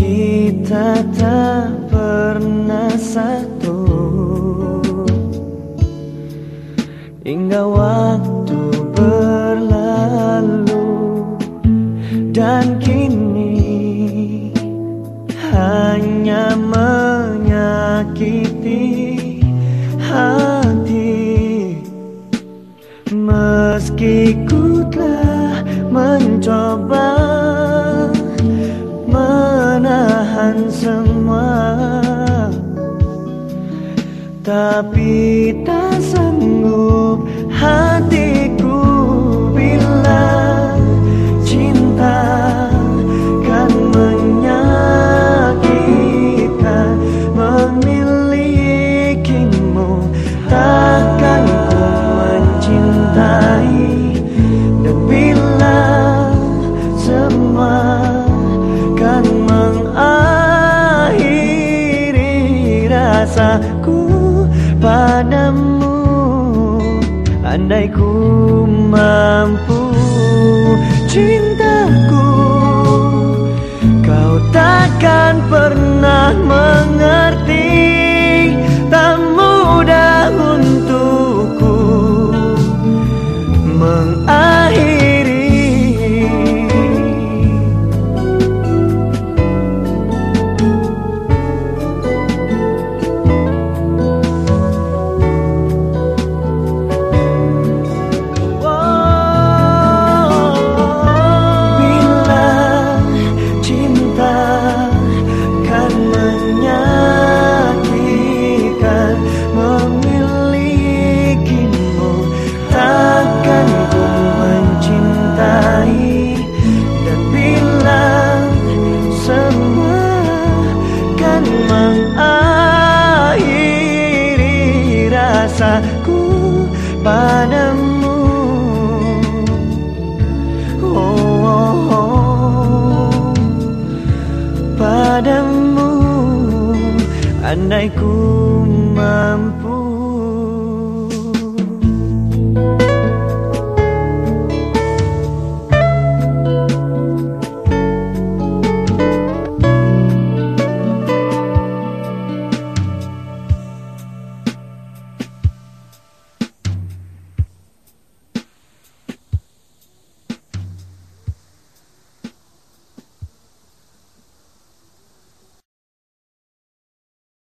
Kita tak pernah satu. Hingga waktu berlalu Dan kini Hanya menyakiti hati. Meski ku telah Menahan semua. Tapi tak rasaku padamu. Andai ku mampu cintaku Kau takkan pernah mengerti. Tak mudah untukku mengakhiri rasaku padamu oh, oh, oh. padamu andai ku mampu